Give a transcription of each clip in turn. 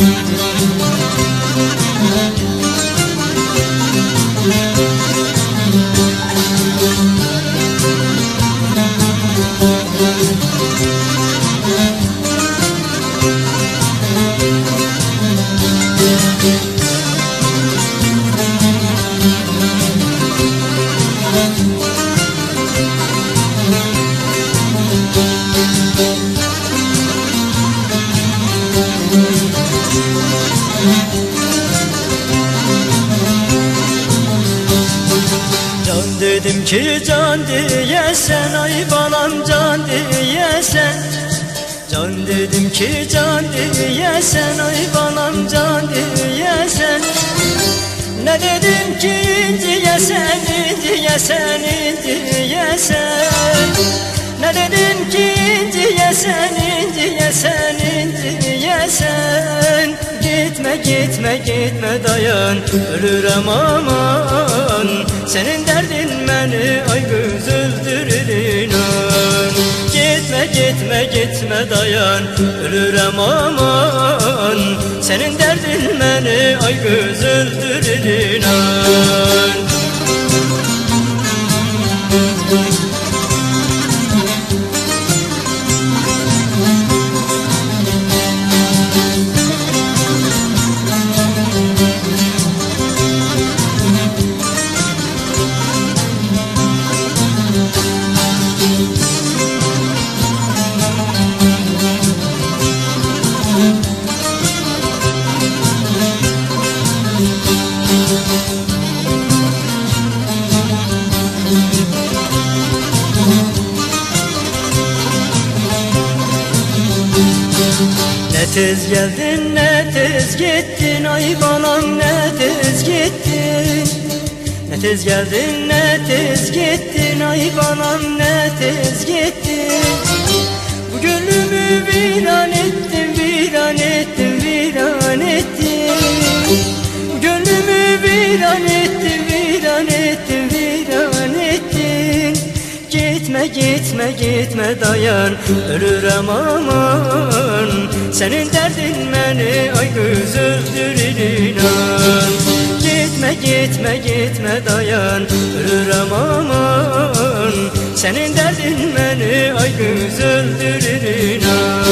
Can ki can diyesen ay balam can diyesen Can dedim ki can diyesen ay balam can diyesen Ne dedim ki diyesen diyesen diyesen Ne dedim ki diyesen diyesen diyesen Gitme gitme gitme dayan ölürem aman. Senin derdin beni ay göz öldürür inan. Gitme gitme gitme dayan ölürem aman. Senin derdin beni ay göz öldürür inan Ne tez geldin ne tez gittin ay balam ne tez gittin. Ne tez geldin ne tez gittin ay balam ne tez gittin. Bu gönlümü viran ettin viran ettin Gitme gitme dayan ölürem aman Senin derdin beni ay göz öldürür inan. Gitme gitme gitme dayan ölürem aman Senin derdin beni ay göz öldürür inan.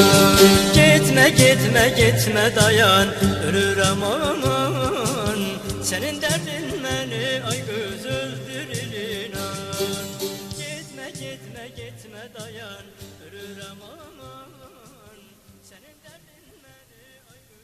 Gitme gitme gitme dayan ölürem aman Senin derdin beni ay göz gitme dayan Ölürüm aman. Senin de